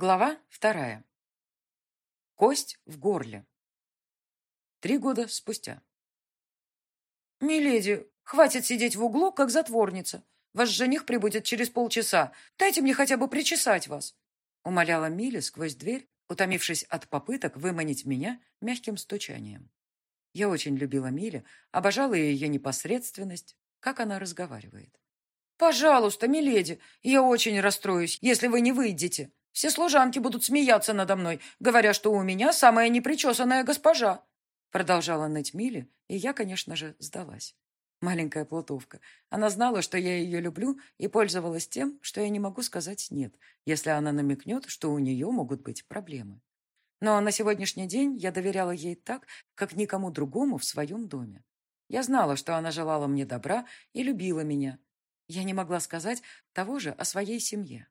Глава вторая. Кость в горле. Три года спустя. «Миледи, хватит сидеть в углу, как затворница. Ваш жених прибудет через полчаса. Дайте мне хотя бы причесать вас», — умоляла Миля сквозь дверь, утомившись от попыток выманить меня мягким стучанием. Я очень любила Миле, обожала ее непосредственность, как она разговаривает. «Пожалуйста, миледи, я очень расстроюсь, если вы не выйдете», все служанки будут смеяться надо мной, говоря, что у меня самая непричесанная госпожа. Продолжала ныть Милли, и я, конечно же, сдалась. Маленькая плутовка. Она знала, что я ее люблю, и пользовалась тем, что я не могу сказать «нет», если она намекнет, что у нее могут быть проблемы. Но на сегодняшний день я доверяла ей так, как никому другому в своем доме. Я знала, что она желала мне добра и любила меня. Я не могла сказать того же о своей семье.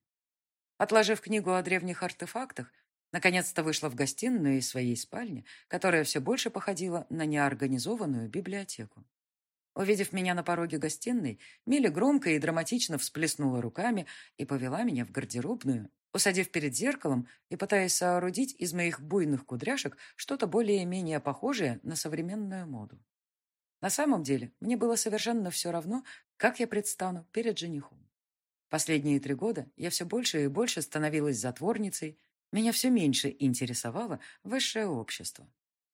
Отложив книгу о древних артефактах, наконец-то вышла в гостиную из своей спальни, которая все больше походила на неорганизованную библиотеку. Увидев меня на пороге гостиной, Миля громко и драматично всплеснула руками и повела меня в гардеробную, усадив перед зеркалом и пытаясь соорудить из моих буйных кудряшек что-то более-менее похожее на современную моду. На самом деле, мне было совершенно все равно, как я предстану перед женихом. Последние три года я все больше и больше становилась затворницей, меня все меньше интересовало высшее общество.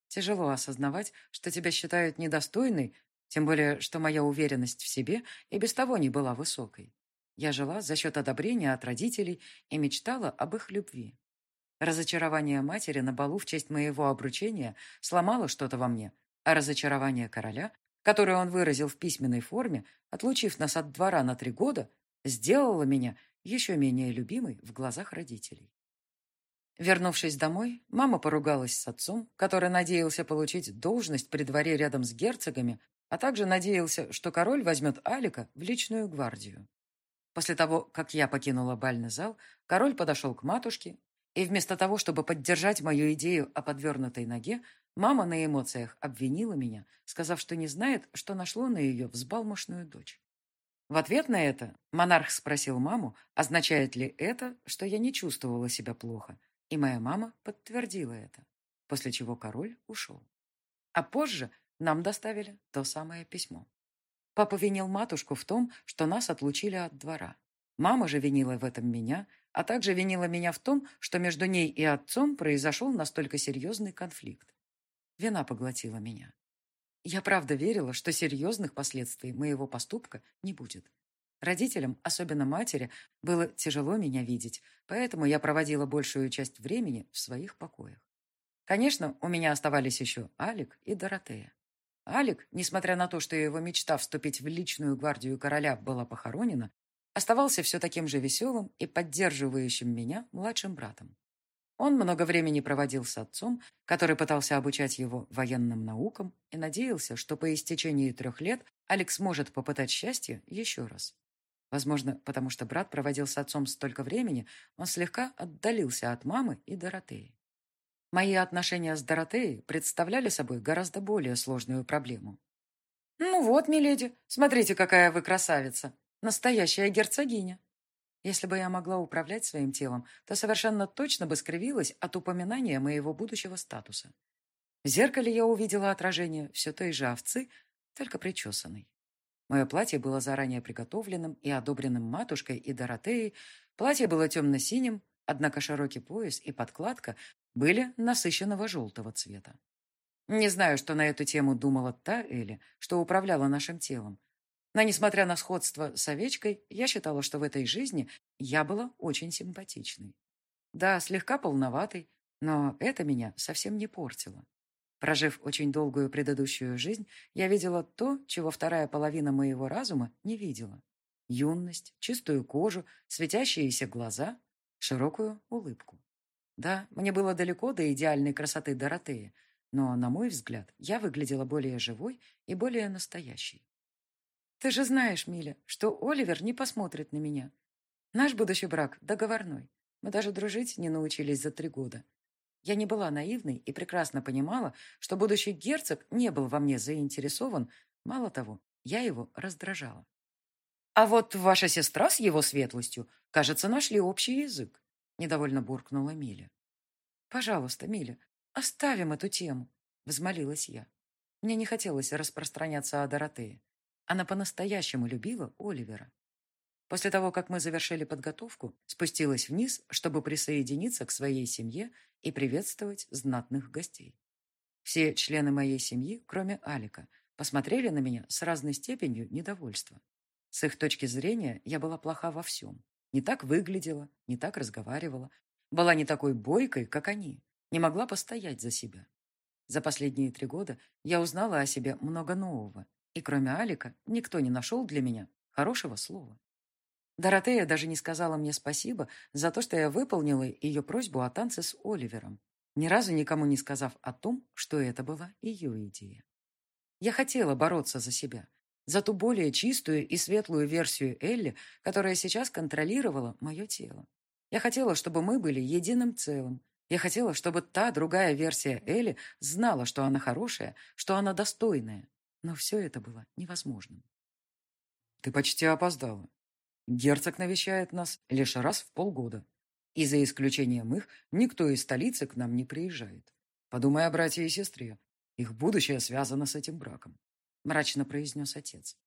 Тяжело осознавать, что тебя считают недостойной, тем более, что моя уверенность в себе и без того не была высокой. Я жила за счет одобрения от родителей и мечтала об их любви. Разочарование матери на балу в честь моего обручения сломало что-то во мне, а разочарование короля, которое он выразил в письменной форме, отлучив нас от двора на три года, сделала меня еще менее любимой в глазах родителей. Вернувшись домой, мама поругалась с отцом, который надеялся получить должность при дворе рядом с герцогами, а также надеялся, что король возьмет Алика в личную гвардию. После того, как я покинула бальный зал, король подошел к матушке, и вместо того, чтобы поддержать мою идею о подвернутой ноге, мама на эмоциях обвинила меня, сказав, что не знает, что нашло на ее взбалмошную дочь. В ответ на это монарх спросил маму, означает ли это, что я не чувствовала себя плохо, и моя мама подтвердила это, после чего король ушел. А позже нам доставили то самое письмо. Папа винил матушку в том, что нас отлучили от двора. Мама же винила в этом меня, а также винила меня в том, что между ней и отцом произошел настолько серьезный конфликт. Вина поглотила меня. Я правда верила, что серьезных последствий моего поступка не будет. Родителям, особенно матери, было тяжело меня видеть, поэтому я проводила большую часть времени в своих покоях. Конечно, у меня оставались еще Алик и Доротея. Алик, несмотря на то, что его мечта вступить в личную гвардию короля была похоронена, оставался все таким же веселым и поддерживающим меня младшим братом. Он много времени проводил с отцом, который пытался обучать его военным наукам и надеялся, что по истечении трех лет Алекс сможет попытать счастье еще раз. Возможно, потому что брат проводил с отцом столько времени, он слегка отдалился от мамы и Доротеи. Мои отношения с Доротеей представляли собой гораздо более сложную проблему. «Ну вот, миледи, смотрите, какая вы красавица! Настоящая герцогиня!» Если бы я могла управлять своим телом, то совершенно точно бы скривилась от упоминания моего будущего статуса. В зеркале я увидела отражение все той же овцы, только причесанной. Мое платье было заранее приготовленным и одобренным матушкой и Доротеей. Платье было темно-синим, однако широкий пояс и подкладка были насыщенного желтого цвета. Не знаю, что на эту тему думала та Эли, что управляла нашим телом, но, несмотря на сходство с овечкой, я считала, что в этой жизни я была очень симпатичной. Да, слегка полноватой, но это меня совсем не портило. Прожив очень долгую предыдущую жизнь, я видела то, чего вторая половина моего разума не видела. Юность, чистую кожу, светящиеся глаза, широкую улыбку. Да, мне было далеко до идеальной красоты Доротеи, но, на мой взгляд, я выглядела более живой и более настоящей. Ты же знаешь, Миля, что Оливер не посмотрит на меня. Наш будущий брак договорной. Мы даже дружить не научились за три года. Я не была наивной и прекрасно понимала, что будущий герцог не был во мне заинтересован. Мало того, я его раздражала. А вот ваша сестра с его светлостью, кажется, нашли общий язык. — недовольно буркнула Миля. «Пожалуйста, Миля, оставим эту тему», — взмолилась я. Мне не хотелось распространяться о Доротее. Она по-настоящему любила Оливера. После того, как мы завершили подготовку, спустилась вниз, чтобы присоединиться к своей семье и приветствовать знатных гостей. Все члены моей семьи, кроме Алика, посмотрели на меня с разной степенью недовольства. С их точки зрения я была плоха во всем. Не так выглядела, не так разговаривала, была не такой бойкой, как они, не могла постоять за себя. За последние три года я узнала о себе много нового, и кроме Алика никто не нашел для меня хорошего слова. Доротея даже не сказала мне спасибо за то, что я выполнила ее просьбу о танце с Оливером, ни разу никому не сказав о том, что это была ее идея. Я хотела бороться за себя, за ту более чистую и светлую версию Элли, которая сейчас контролировала мое тело. Я хотела, чтобы мы были единым целым. Я хотела, чтобы та другая версия Элли знала, что она хорошая, что она достойная. Но все это было невозможным. «Ты почти опоздала. Герцог навещает нас лишь раз в полгода. И за исключением их, никто из столицы к нам не приезжает. Подумай о брате и сестре. Их будущее связано с этим браком», — мрачно произнес отец.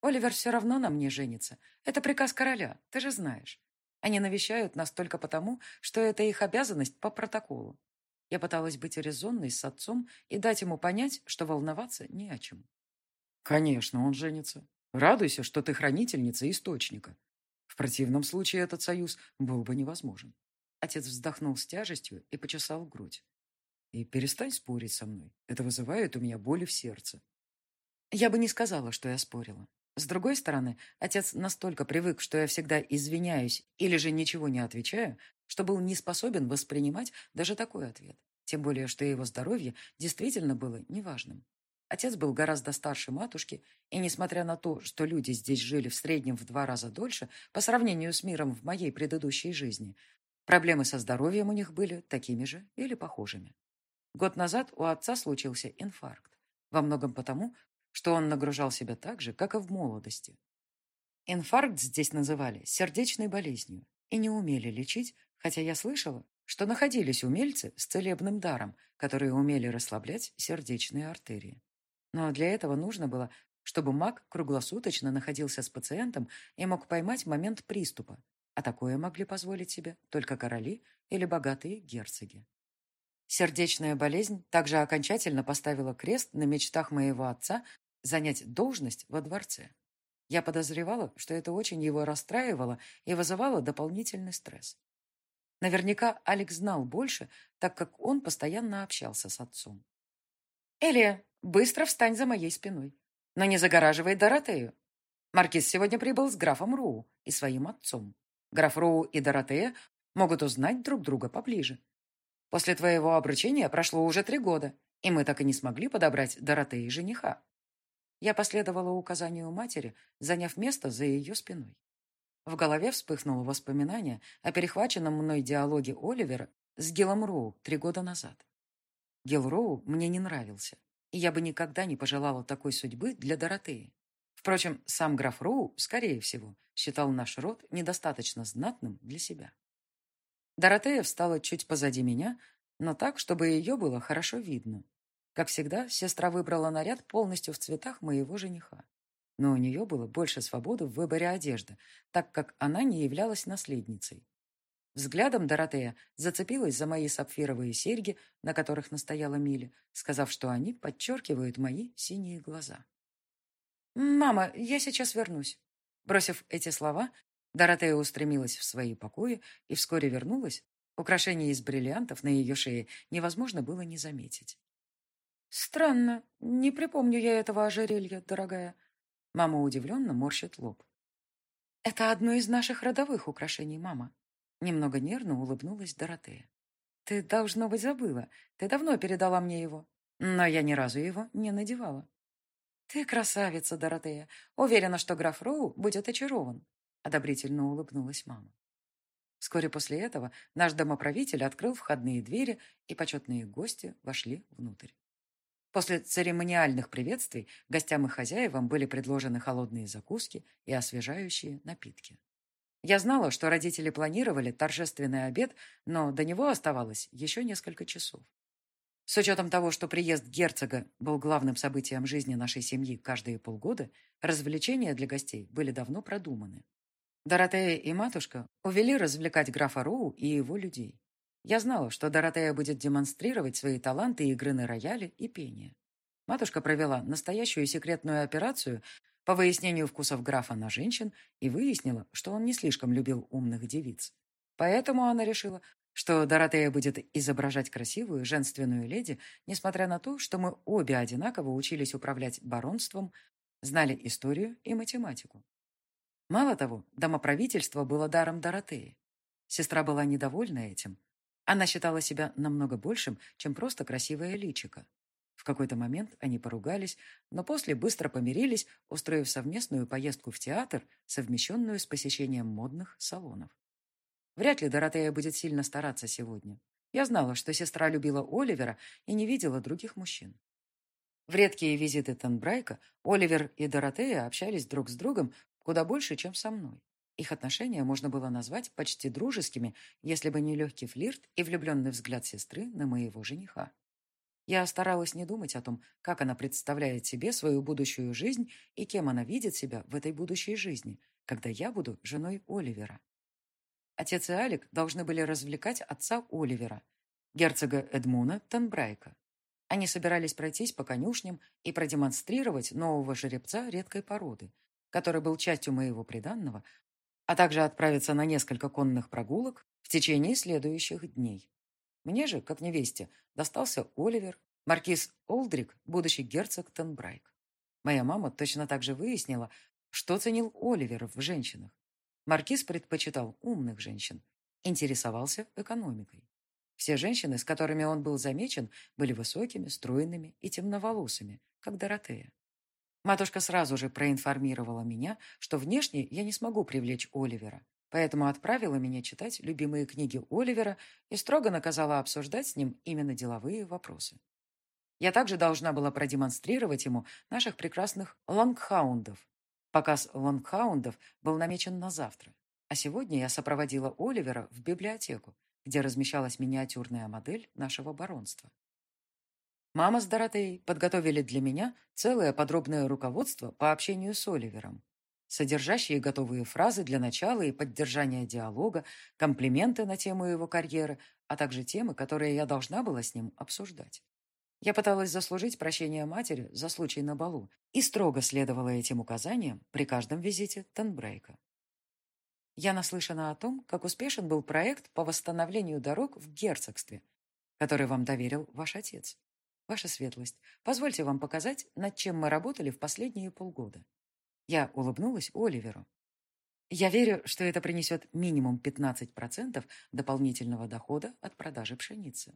«Оливер все равно на мне женится. Это приказ короля, ты же знаешь. Они навещают нас только потому, что это их обязанность по протоколу. Я пыталась быть резонной с отцом и дать ему понять, что волноваться не о чем. «Конечно, он женится. Радуйся, что ты хранительница источника. В противном случае этот союз был бы невозможен. Отец вздохнул с тяжестью и почесал грудь. И перестань спорить со мной. Это вызывает у меня боли в сердце. Я бы не сказала, что я спорила. С другой стороны, отец настолько привык, что я всегда извиняюсь или же ничего не отвечаю, что был не способен воспринимать даже такой ответ. Тем более, что его здоровье действительно было неважным. Отец был гораздо старше матушки, и несмотря на то, что люди здесь жили в среднем в два раза дольше по сравнению с миром в моей предыдущей жизни, проблемы со здоровьем у них были такими же или похожими. Год назад у отца случился инфаркт, во многом потому, что он нагружал себя так же, как и в молодости. Инфаркт здесь называли сердечной болезнью и не умели лечить, хотя я слышала, что находились умельцы с целебным даром, которые умели расслаблять сердечные артерии. Но для этого нужно было, чтобы маг круглосуточно находился с пациентом и мог поймать момент приступа, а такое могли позволить себе только короли или богатые герцоги. Сердечная болезнь также окончательно поставила крест на мечтах моего отца занять должность во дворце. Я подозревала, что это очень его расстраивало и вызывало дополнительный стресс. Наверняка Алекс знал больше, так как он постоянно общался с отцом. «Элия, быстро встань за моей спиной. Но не загораживай Доротею. Маркиз сегодня прибыл с графом Роу и своим отцом. Граф Роу и Доротея могут узнать друг друга поближе. После твоего обручения прошло уже три года, и мы так и не смогли подобрать Доротеи жениха. Я последовала указанию матери, заняв место за ее спиной. В голове вспыхнуло воспоминание о перехваченном мной диалоге Оливера с Гиллом Роу три года назад. Гилл Роу мне не нравился, и я бы никогда не пожелала такой судьбы для Доротеи. Впрочем, сам граф Роу, скорее всего, считал наш род недостаточно знатным для себя. Доротея встала чуть позади меня, но так, чтобы ее было хорошо видно. Как всегда, сестра выбрала наряд полностью в цветах моего жениха. Но у нее было больше свободы в выборе одежды, так как она не являлась наследницей. Взглядом Доротея зацепилась за мои сапфировые серьги, на которых настояла Миля, сказав, что они подчеркивают мои синие глаза. «Мама, я сейчас вернусь». Бросив эти слова, Доротея устремилась в свои покои и вскоре вернулась. Украшение из бриллиантов на ее шее невозможно было не заметить. «Странно. Не припомню я этого ожерелья, дорогая». Мама удивленно морщит лоб. «Это одно из наших родовых украшений, мама». Немного нервно улыбнулась Доротея. «Ты, должно быть, забыла. Ты давно передала мне его. Но я ни разу его не надевала». «Ты красавица, Доротея. Уверена, что граф Роу будет очарован», — одобрительно улыбнулась мама. Вскоре после этого наш домоправитель открыл входные двери, и почетные гости вошли внутрь. После церемониальных приветствий гостям и хозяевам были предложены холодные закуски и освежающие напитки. Я знала, что родители планировали торжественный обед, но до него оставалось еще несколько часов. С учетом того, что приезд герцога был главным событием жизни нашей семьи каждые полгода, развлечения для гостей были давно продуманы. Доротея и матушка увели развлекать графа Роу и его людей. Я знала, что Доротея будет демонстрировать свои таланты игры на рояле и пения. Матушка провела настоящую секретную операцию по выяснению вкусов графа на женщин и выяснила, что он не слишком любил умных девиц. Поэтому она решила, что Доротея будет изображать красивую женственную леди, несмотря на то, что мы обе одинаково учились управлять баронством, знали историю и математику. Мало того, домоправительство было даром Доротеи. Сестра была недовольна этим, она считала себя намного большим, чем просто красивое личико. В какой-то момент они поругались, но после быстро помирились, устроив совместную поездку в театр, совмещенную с посещением модных салонов. Вряд ли Доротея будет сильно стараться сегодня. Я знала, что сестра любила Оливера и не видела других мужчин. В редкие визиты Тенбрайка Оливер и Доротея общались друг с другом куда больше, чем со мной. Их отношения можно было назвать почти дружескими, если бы не легкий флирт и влюбленный взгляд сестры на моего жениха. Я старалась не думать о том, как она представляет себе свою будущую жизнь и кем она видит себя в этой будущей жизни, когда я буду женой Оливера. Отец и Алик должны были развлекать отца Оливера, герцога Эдмуна Танбрайка. Они собирались пройтись по конюшням и продемонстрировать нового жеребца редкой породы, который был частью моего приданного, а также отправиться на несколько конных прогулок в течение следующих дней. Мне же, как невесте, достался Оливер, маркиз Олдрик, будущий герцог Тенбрайк. Моя мама точно так же выяснила, что ценил Оливер в женщинах. Маркиз предпочитал умных женщин, интересовался экономикой. Все женщины, с которыми он был замечен, были высокими, стройными и темноволосыми, как Доротея. Матушка сразу же проинформировала меня, что внешне я не смогу привлечь Оливера, поэтому отправила меня читать любимые книги Оливера и строго наказала обсуждать с ним именно деловые вопросы. Я также должна была продемонстрировать ему наших прекрасных лонгхаундов. Показ лонгхаундов был намечен на завтра, а сегодня я сопроводила Оливера в библиотеку, где размещалась миниатюрная модель нашего баронства. Мама с Доротеей подготовили для меня целое подробное руководство по общению с Оливером, содержащие готовые фразы для начала и поддержания диалога, комплименты на тему его карьеры, а также темы, которые я должна была с ним обсуждать. Я пыталась заслужить прощение матери за случай на балу и строго следовала этим указаниям при каждом визите Тенбрейка. Я наслышана о том, как успешен был проект по восстановлению дорог в герцогстве, который вам доверил ваш отец. Ваша светлость, позвольте вам показать, над чем мы работали в последние полгода. Я улыбнулась Оливеру. Я верю, что это принесет минимум 15% дополнительного дохода от продажи пшеницы.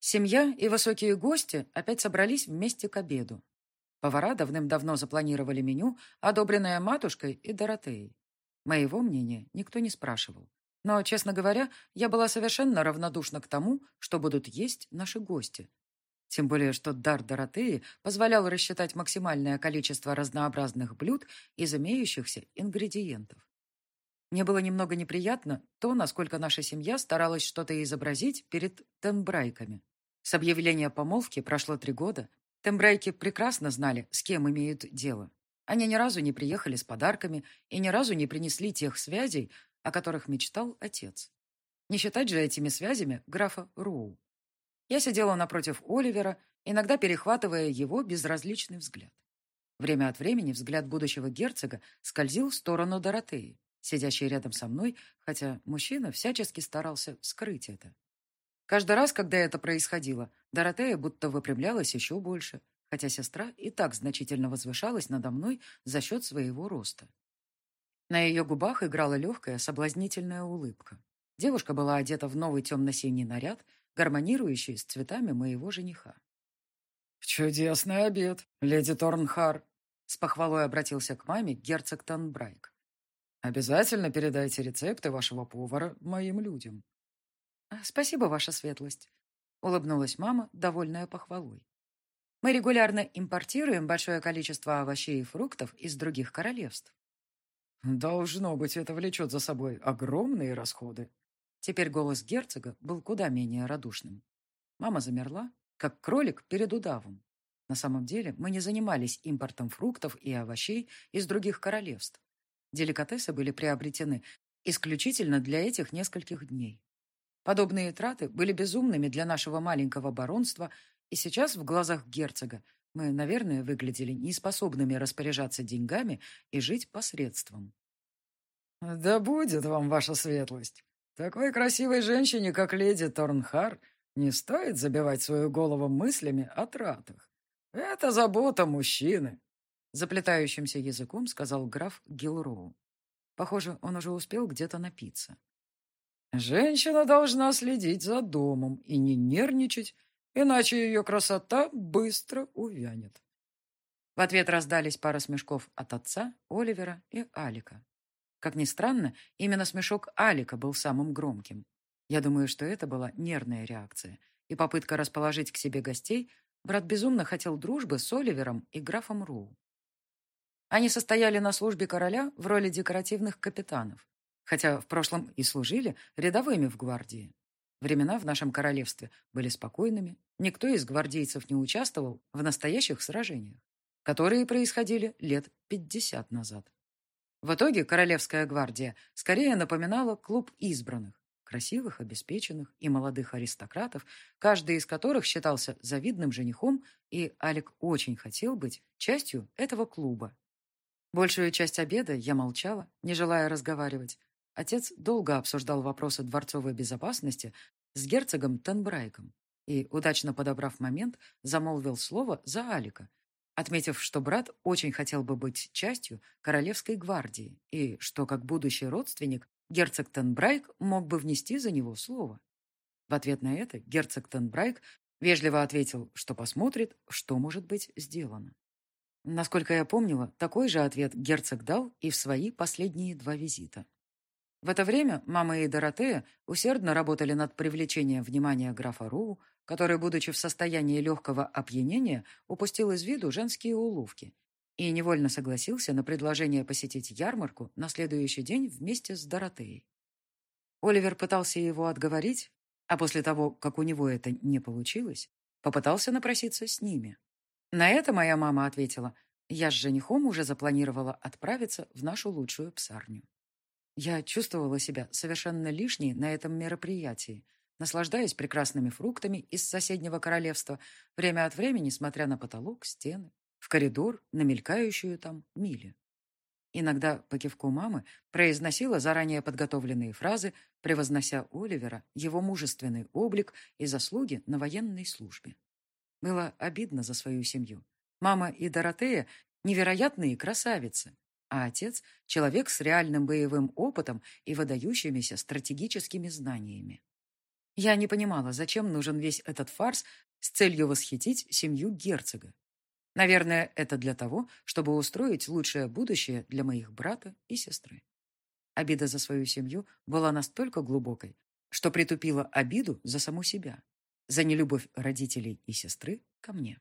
Семья и высокие гости опять собрались вместе к обеду. Повара давным-давно запланировали меню, одобренное матушкой и Доротеей. Моего мнения никто не спрашивал. Но, честно говоря, я была совершенно равнодушна к тому, что будут есть наши гости. Тем более, что дар Доротеи позволял рассчитать максимальное количество разнообразных блюд из имеющихся ингредиентов. Мне было немного неприятно то, насколько наша семья старалась что-то изобразить перед тембрайками. С объявления помолвки прошло три года. Тембрайки прекрасно знали, с кем имеют дело. Они ни разу не приехали с подарками и ни разу не принесли тех связей, о которых мечтал отец. Не считать же этими связями графа Роу. Я сидела напротив Оливера, иногда перехватывая его безразличный взгляд. Время от времени взгляд будущего герцога скользил в сторону Доротеи, сидящей рядом со мной, хотя мужчина всячески старался скрыть это. Каждый раз, когда это происходило, Доротея будто выпрямлялась еще больше, хотя сестра и так значительно возвышалась надо мной за счет своего роста. На ее губах играла легкая, соблазнительная улыбка. Девушка была одета в новый темно-синий наряд, гармонирующий с цветами моего жениха. «Чудесный обед, леди Торнхар!» С похвалой обратился к маме герцог Танбрайк. «Обязательно передайте рецепты вашего повара моим людям». «А, «Спасибо, ваша светлость», — улыбнулась мама, довольная похвалой. «Мы регулярно импортируем большое количество овощей и фруктов из других королевств. Должно быть, это влечет за собой огромные расходы. Теперь голос герцога был куда менее радушным. Мама замерла, как кролик перед удавом. На самом деле мы не занимались импортом фруктов и овощей из других королевств. Деликатесы были приобретены исключительно для этих нескольких дней. Подобные траты были безумными для нашего маленького баронства, и сейчас в глазах герцога мы, наверное, выглядели неспособными распоряжаться деньгами и жить посредством. «Да будет вам ваша светлость. Такой красивой женщине, как леди Торнхар, не стоит забивать свою голову мыслями о тратах. Это забота мужчины», — заплетающимся языком сказал граф Гилроу. Похоже, он уже успел где-то напиться. «Женщина должна следить за домом и не нервничать, иначе ее красота быстро увянет». В ответ раздались пара смешков от отца, Оливера и Алика. Как ни странно, именно смешок Алика был самым громким. Я думаю, что это была нервная реакция. И попытка расположить к себе гостей, брат безумно хотел дружбы с Оливером и графом Роу. Они состояли на службе короля в роли декоративных капитанов, хотя в прошлом и служили рядовыми в гвардии. Времена в нашем королевстве были спокойными, никто из гвардейцев не участвовал в настоящих сражениях, которые происходили лет 50 назад. В итоге Королевская гвардия скорее напоминала клуб избранных, красивых, обеспеченных и молодых аристократов, каждый из которых считался завидным женихом, и Алик очень хотел быть частью этого клуба. Большую часть обеда я молчала, не желая разговаривать. Отец долго обсуждал вопросы дворцовой безопасности с герцогом Тенбрайком и, удачно подобрав момент, замолвил слово за Алика, отметив, что брат очень хотел бы быть частью Королевской гвардии и что, как будущий родственник, герцог Тенбрайк мог бы внести за него слово. В ответ на это герцог Тенбрайк вежливо ответил, что посмотрит, что может быть сделано. Насколько я помнила, такой же ответ герцог дал и в свои последние два визита. В это время мама и Доротея усердно работали над привлечением внимания графа Роу который, будучи в состоянии легкого опьянения, упустил из виду женские уловки и невольно согласился на предложение посетить ярмарку на следующий день вместе с Доротеей. Оливер пытался его отговорить, а после того, как у него это не получилось, попытался напроситься с ними. На это моя мама ответила, я с женихом уже запланировала отправиться в нашу лучшую псарню. Я чувствовала себя совершенно лишней на этом мероприятии, наслаждаясь прекрасными фруктами из соседнего королевства, время от времени смотря на потолок, стены, в коридор, на мелькающую там мили. Иногда по кивку мамы произносила заранее подготовленные фразы, превознося Оливера, его мужественный облик и заслуги на военной службе. Было обидно за свою семью. Мама и Доротея – невероятные красавицы, а отец – человек с реальным боевым опытом и выдающимися стратегическими знаниями. Я не понимала, зачем нужен весь этот фарс с целью восхитить семью герцога. Наверное, это для того, чтобы устроить лучшее будущее для моих брата и сестры. Обида за свою семью была настолько глубокой, что притупила обиду за саму себя, за нелюбовь родителей и сестры ко мне.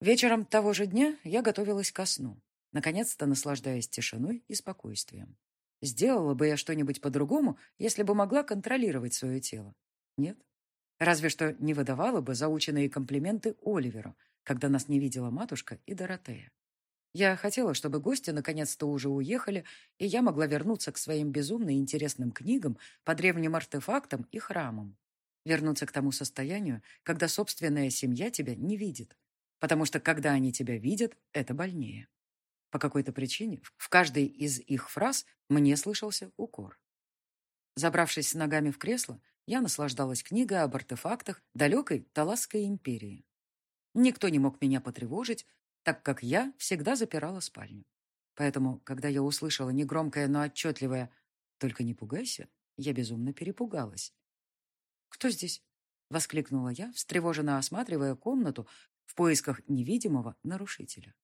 Вечером того же дня я готовилась ко сну, наконец-то наслаждаясь тишиной и спокойствием. Сделала бы я что-нибудь по-другому, если бы могла контролировать свое тело. Нет. Разве что не выдавала бы заученные комплименты Оливеру, когда нас не видела матушка и Доротея. Я хотела, чтобы гости наконец-то уже уехали, и я могла вернуться к своим безумно интересным книгам по древним артефактам и храмам. Вернуться к тому состоянию, когда собственная семья тебя не видит. Потому что, когда они тебя видят, это больнее. По какой-то причине в каждой из их фраз мне слышался укор. Забравшись ногами в кресло, я наслаждалась книгой об артефактах далекой Таласской империи. Никто не мог меня потревожить, так как я всегда запирала спальню. Поэтому, когда я услышала негромкое, но отчетливое «Только не пугайся», я безумно перепугалась. «Кто здесь?» — воскликнула я, встревоженно осматривая комнату в поисках невидимого нарушителя.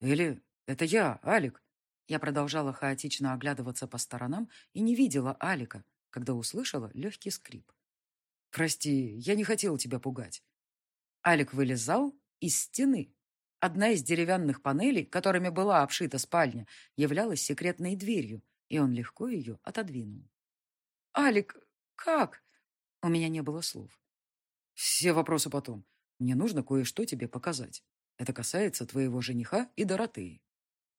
«Или это я, Алик?» Я продолжала хаотично оглядываться по сторонам и не видела Алика, когда услышала легкий скрип. «Прости, я не хотел тебя пугать». Алик вылезал из стены. Одна из деревянных панелей, которыми была обшита спальня, являлась секретной дверью, и он легко ее отодвинул. «Алик, как?» У меня не было слов. «Все вопросы потом. Мне нужно кое-что тебе показать. Это касается твоего жениха и Доротеи».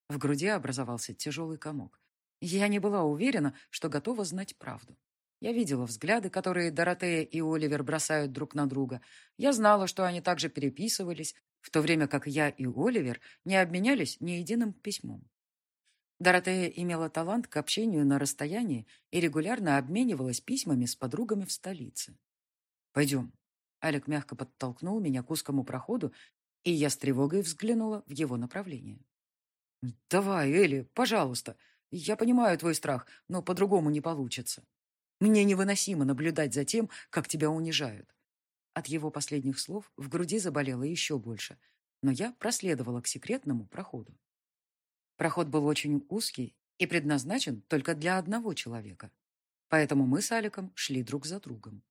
В груди образовался тяжелый комок. Я не была уверена, что готова знать правду. Я видела взгляды, которые Доротея и Оливер бросают друг на друга. Я знала, что они также переписывались, в то время как я и Оливер не обменялись ни единым письмом. Доротея имела талант к общению на расстоянии и регулярно обменивалась письмами с подругами в столице. «Пойдем». Алик мягко подтолкнул меня к узкому проходу, и я с тревогой взглянула в его направление. «Давай, Элли, пожалуйста. Я понимаю твой страх, но по-другому не получится. Мне невыносимо наблюдать за тем, как тебя унижают. От его последних слов в груди заболело еще больше, но я проследовала к секретному проходу. Проход был очень узкий и предназначен только для одного человека. Поэтому мы с Аликом шли друг за другом.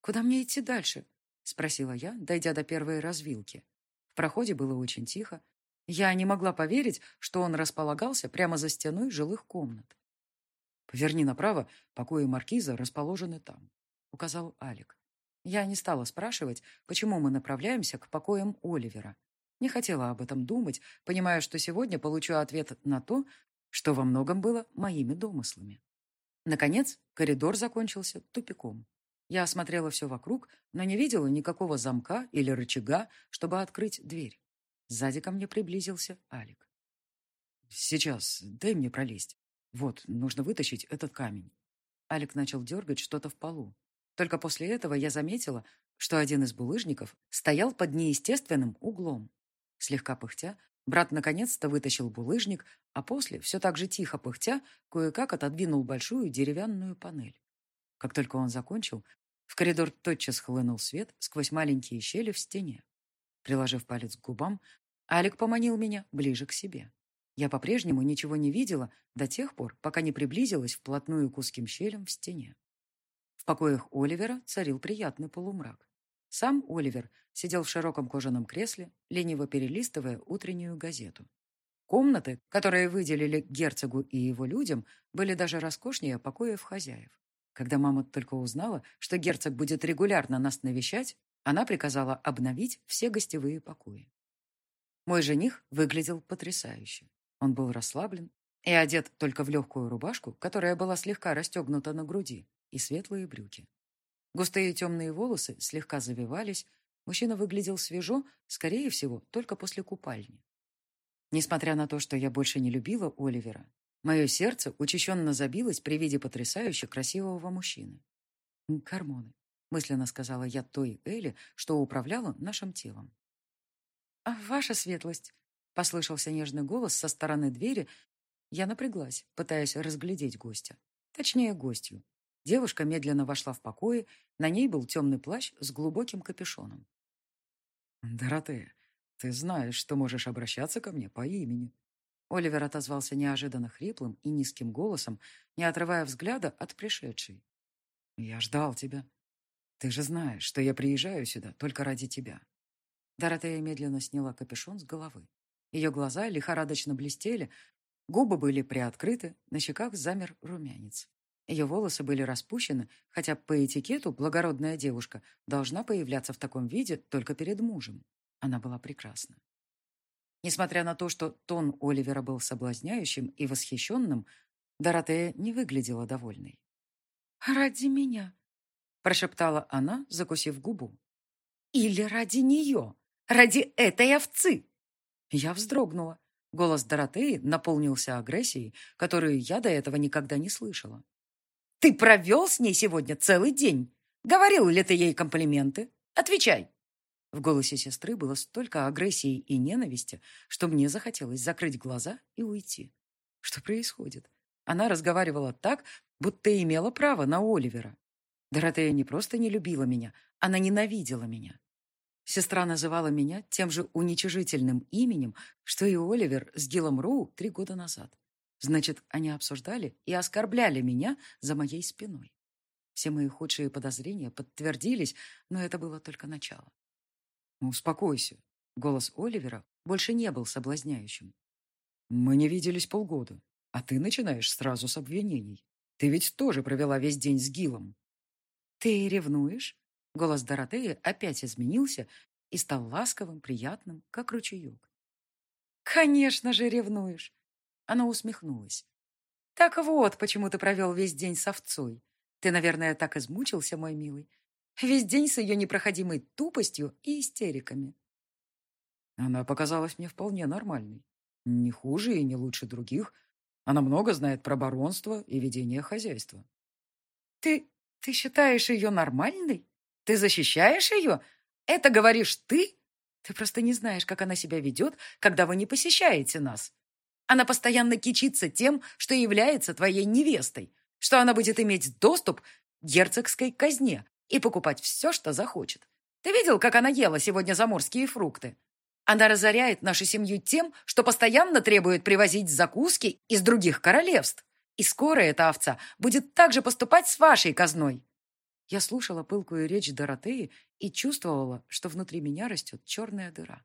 «Куда мне идти дальше?» — спросила я, дойдя до первой развилки. В проходе было очень тихо. Я не могла поверить, что он располагался прямо за стеной жилых комнат. «Поверни направо, покои маркиза расположены там», — указал Алик. Я не стала спрашивать, почему мы направляемся к покоям Оливера. Не хотела об этом думать, понимая, что сегодня получу ответ на то, что во многом было моими домыслами. Наконец, коридор закончился тупиком. Я осмотрела все вокруг, но не видела никакого замка или рычага, чтобы открыть дверь. Сзади ко мне приблизился Алик. «Сейчас, дай мне пролезть. Вот, нужно вытащить этот камень». Алик начал дергать что-то в полу. Только после этого я заметила, что один из булыжников стоял под неестественным углом. Слегка пыхтя, брат наконец-то вытащил булыжник, а после, все так же тихо пыхтя, кое-как отодвинул большую деревянную панель. Как только он закончил, в коридор тотчас хлынул свет сквозь маленькие щели в стене. Приложив палец к губам, Алик поманил меня ближе к себе. Я по-прежнему ничего не видела до тех пор, пока не приблизилась вплотную к узким щелям в стене. В покоях Оливера царил приятный полумрак. Сам Оливер сидел в широком кожаном кресле, лениво перелистывая утреннюю газету. Комнаты, которые выделили герцогу и его людям, были даже роскошнее покоев хозяев. Когда мама только узнала, что герцог будет регулярно нас навещать, она приказала обновить все гостевые покои. Мой жених выглядел потрясающе. Он был расслаблен и одет только в легкую рубашку, которая была слегка расстегнута на груди, и светлые брюки. Густые темные волосы слегка завивались. Мужчина выглядел свежо, скорее всего, только после купальни. Несмотря на то, что я больше не любила Оливера, мое сердце учащенно забилось при виде потрясающе красивого мужчины. «Гормоны», — мысленно сказала я той Элли, что управляла нашим телом. «А ваша светлость», — послышался нежный голос со стороны двери. Я напряглась, пытаясь разглядеть гостя. Точнее, гостью. Девушка медленно вошла в покое, на ней был темный плащ с глубоким капюшоном. «Доротея, ты знаешь, что можешь обращаться ко мне по имени». Оливер отозвался неожиданно хриплым и низким голосом, не отрывая взгляда от пришедшей. «Я ждал тебя. Ты же знаешь, что я приезжаю сюда только ради тебя». Доротея медленно сняла капюшон с головы. Ее глаза лихорадочно блестели, губы были приоткрыты, на щеках замер румянец. Ее волосы были распущены, хотя по этикету благородная девушка должна появляться в таком виде только перед мужем. Она была прекрасна. Несмотря на то, что тон Оливера был соблазняющим и восхищенным, Доротея не выглядела довольной. «Ради меня», — прошептала она, закусив губу. «Или ради нее, ради этой овцы!» Я вздрогнула. Голос Доротеи наполнился агрессией, которую я до этого никогда не слышала. Ты провел с ней сегодня целый день. Говорил ли ты ей комплименты? Отвечай. В голосе сестры было столько агрессии и ненависти, что мне захотелось закрыть глаза и уйти. Что происходит? Она разговаривала так, будто имела право на Оливера. Доротея не просто не любила меня, она ненавидела меня. Сестра называла меня тем же уничижительным именем, что и Оливер с Гиллом Роу три года назад. Значит, они обсуждали и оскорбляли меня за моей спиной. Все мои худшие подозрения подтвердились, но это было только начало. «Успокойся», Голос Оливера больше не был соблазняющим. «Мы не виделись полгода, а ты начинаешь сразу с обвинений. Ты ведь тоже провела весь день с Гилом». «Ты ревнуешь?» Голос Доротеи опять изменился и стал ласковым, приятным, как ручеек. «Конечно же ревнуешь!» Она усмехнулась. «Так вот, почему ты провел весь день с овцой. Ты, наверное, так измучился, мой милый. Весь день с ее непроходимой тупостью и истериками». Она показалась мне вполне нормальной. Не хуже и не лучше других. Она много знает про баронство и ведение хозяйства. «Ты... ты считаешь ее нормальной? Ты защищаешь ее? Это говоришь ты? Ты просто не знаешь, как она себя ведет, когда вы не посещаете нас. Она постоянно кичится тем, что является твоей невестой, что она будет иметь доступ к герцогской казне и покупать все, что захочет. Ты видел, как она ела сегодня заморские фрукты? Она разоряет нашу семью тем, что постоянно требует привозить закуски из других королевств. И скоро эта овца будет также поступать с вашей казной. Я слушала пылкую речь Доротеи и чувствовала, что внутри меня растет черная дыра.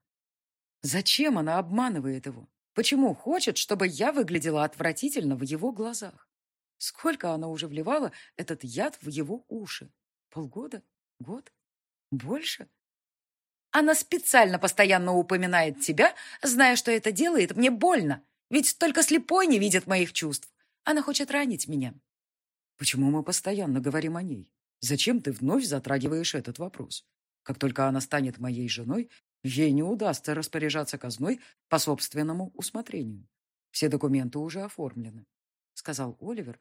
Зачем она обманывает его? Почему хочет, чтобы я выглядела отвратительно в его глазах? Сколько она уже вливала этот яд в его уши? Полгода? Год? Больше? Она специально постоянно упоминает тебя, зная, что это делает мне больно. Ведь только слепой не видит моих чувств. Она хочет ранить меня. Почему мы постоянно говорим о ней? Зачем ты вновь затрагиваешь этот вопрос? Как только она станет моей женой, ей не удастся распоряжаться казной по собственному усмотрению. Все документы уже оформлены, — сказал Оливер,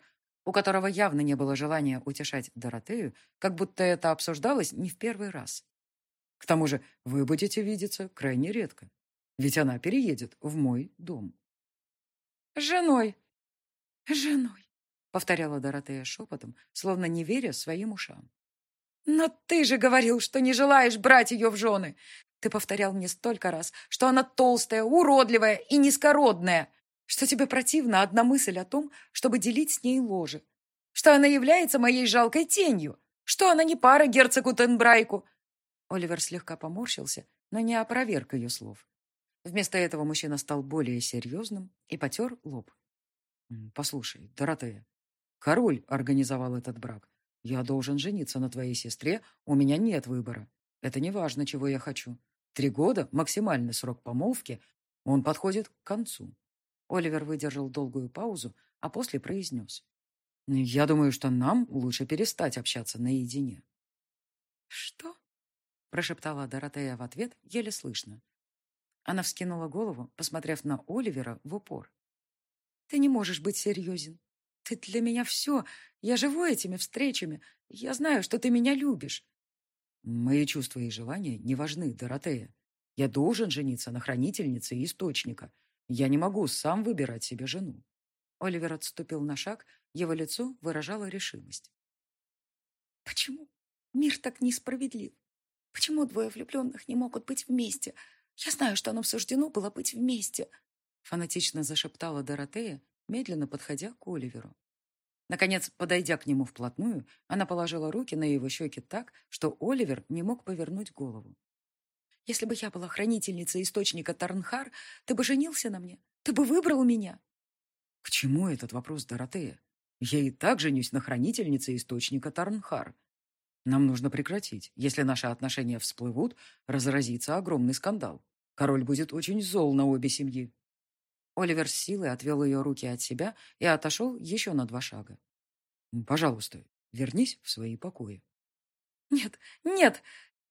у которого явно не было желания утешать Доротею, как будто это обсуждалось не в первый раз. К тому же вы будете видеться крайне редко, ведь она переедет в мой дом. «Женой! Женой!» — повторяла Доротея шепотом, словно не веря своим ушам. «Но ты же говорил, что не желаешь брать ее в жены! Ты повторял мне столько раз, что она толстая, уродливая и низкородная, что тебе противна одна мысль о том, чтобы делить с ней ложе, что она является моей жалкой тенью, что она не пара герцогу Тенбрайку, Оливер слегка поморщился, но не опроверг ее слов. Вместо этого мужчина стал более серьезным и потер лоб. «Послушай, Доротея, король организовал этот брак. Я должен жениться на твоей сестре, у меня нет выбора. Это не важно, чего я хочу. Три года – максимальный срок помолвки, он подходит к концу». Оливер выдержал долгую паузу, а после произнес. «Я думаю, что нам лучше перестать общаться наедине». «Что?» прошептала Доротея в ответ, еле слышно. Она вскинула голову, посмотрев на Оливера в упор. «Ты не можешь быть серьезен. Ты для меня все. Я живу этими встречами. Я знаю, что ты меня любишь». «Мои чувства и желания не важны, Доротея. Я должен жениться на хранительнице источника. Я не могу сам выбирать себе жену». Оливер отступил на шаг, его лицо выражало решимость. «Почему мир так несправедлив? Почему двое влюбленных не могут быть вместе? Я знаю, что нам суждено было быть вместе. Фанатично зашептала Доротея, медленно подходя к Оливеру. Наконец, подойдя к нему вплотную, она положила руки на его щеки так, что Оливер не мог повернуть голову. «Если бы я была хранительницей источника Тарнхар, ты бы женился на мне? Ты бы выбрал меня?» «К чему этот вопрос, Доротея? Я и так женюсь на хранительнице источника Тарнхар. Нам нужно прекратить. Если наши отношения всплывут, разразится огромный скандал. Король будет очень зол на обе семьи. Оливер с силой отвел ее руки от себя и отошел еще на два шага. «Пожалуйста, вернись в свои покои». «Нет, нет,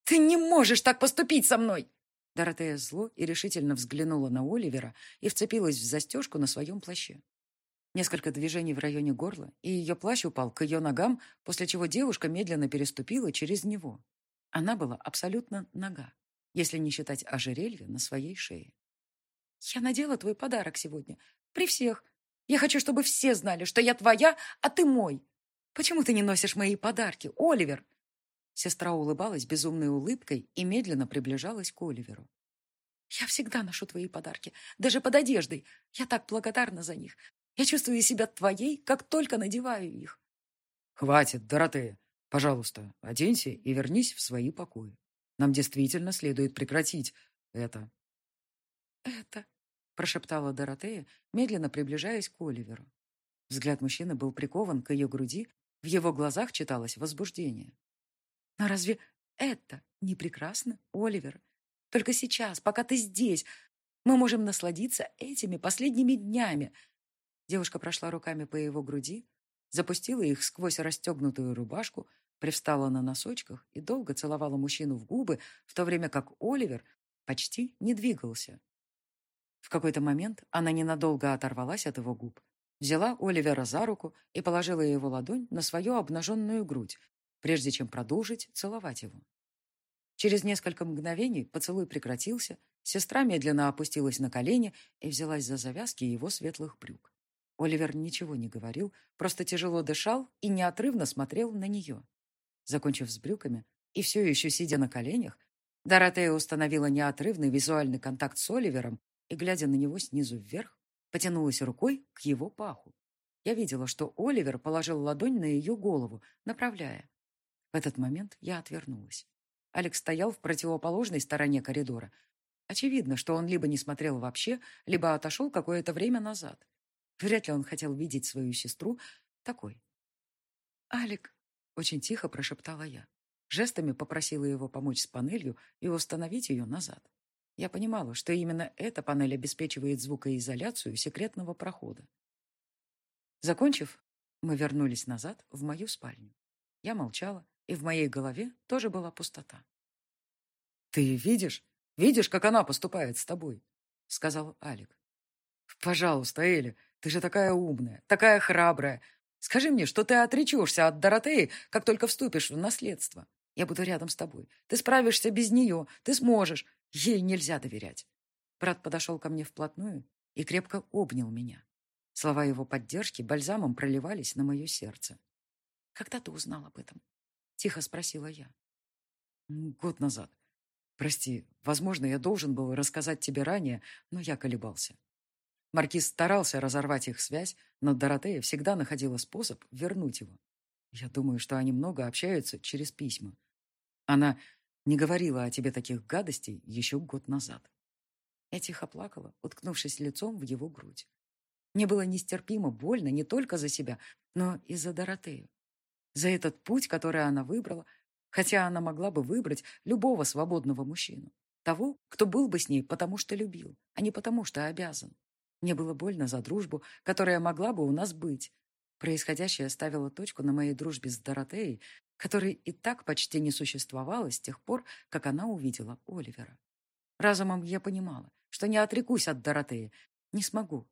ты не можешь так поступить со мной!» Доротея зло и решительно взглянула на Оливера и вцепилась в застежку на своем плаще. Несколько движений в районе горла, и ее плащ упал к ее ногам, после чего девушка медленно переступила через него. Она была абсолютно нога, если не считать ожерелья на своей шее. «Я надела твой подарок сегодня. При всех. Я хочу, чтобы все знали, что я твоя, а ты мой. Почему ты не носишь мои подарки, Оливер?» Сестра улыбалась безумной улыбкой и медленно приближалась к Оливеру. «Я всегда ношу твои подарки, даже под одеждой. Я так благодарна за них. Я чувствую себя твоей, как только надеваю их. Хватит, Доротея. Пожалуйста, оденься и вернись в свои покои. Нам действительно следует прекратить. это». «Это», — прошептала Доротея, медленно приближаясь к Оливеру. Взгляд мужчины был прикован к ее груди, в его глазах читалось возбуждение. «Но разве это не прекрасно, Оливер? Только сейчас, пока ты здесь, мы можем насладиться этими последними днями». Девушка прошла руками по его груди, запустила их сквозь расстегнутую рубашку, привстала на носочках и долго целовала мужчину в губы, в то время как Оливер почти не двигался. В какой-то момент она ненадолго оторвалась от его губ, взяла Оливера за руку и положила его ладонь на свою обнаженную грудь, прежде чем продолжить целовать его. Через несколько мгновений поцелуй прекратился, сестра медленно опустилась на колени и взялась за завязки его светлых брюк. Оливер ничего не говорил, просто тяжело дышал и неотрывно смотрел на нее. Закончив с брюками и все еще сидя на коленях, Доротея установила неотрывный визуальный контакт с Оливером и, глядя на него снизу вверх, потянулась рукой к его паху. Я видела, что Оливер положил ладонь на ее голову, направляя. В этот момент я отвернулась. Алекс стоял в противоположной стороне коридора. Очевидно, что он либо не смотрел вообще, либо отошел какое-то время назад. Вряд ли он хотел видеть свою сестру такой. «Алик», — очень тихо прошептала я. Жестами попросила его помочь с панелью и установить ее назад. Я понимала, что именно эта панель обеспечивает звукоизоляцию секретного прохода. Закончив, мы вернулись назад в мою спальню. Я молчала, и в моей голове тоже была пустота. «Ты видишь? Видишь, как она поступает с тобой?» — сказал Алик. «Пожалуйста, Эля, ты же такая умная, такая храбрая. Скажи мне, что ты отречешься от Доротеи, как только вступишь в наследство. Я буду рядом с тобой. Ты справишься без нее, ты сможешь. Ей нельзя доверять. Брат подошел ко мне вплотную и крепко обнял меня. Слова его поддержки бальзамом проливались на мое сердце. «Когда ты узнал об этом?» — тихо спросила я. «Год назад. Прости, возможно, я должен был рассказать тебе ранее, но я колебался». Маркиз старался разорвать их связь, но Доротея всегда находила способ вернуть его. Я думаю, что они много общаются через письма. Она не говорила о тебе таких гадостей еще год назад. Я тихо плакала, уткнувшись лицом в его грудь. Мне было нестерпимо больно не только за себя, но и за Доротею. За этот путь, который она выбрала, хотя она могла бы выбрать любого свободного мужчину. Того, кто был бы с ней, потому что любил, а не потому что обязан. Мне было больно за дружбу, которая могла бы у нас быть. Происходящее ставило точку на моей дружбе с Доротеей, которой и так почти не существовало с тех пор, как она увидела Оливера. Разумом я понимала, что не отрекусь от Доротеи, не смогу.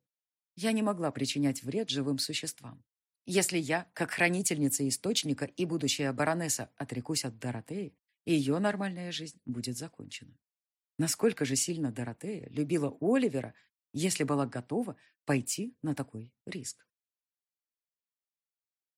Я не могла причинять вред живым существам. Если я, как хранительница источника и будущая баронесса, отрекусь от Доротеи, ее нормальная жизнь будет закончена. Насколько же сильно Доротея любила Оливера, если была готова пойти на такой риск?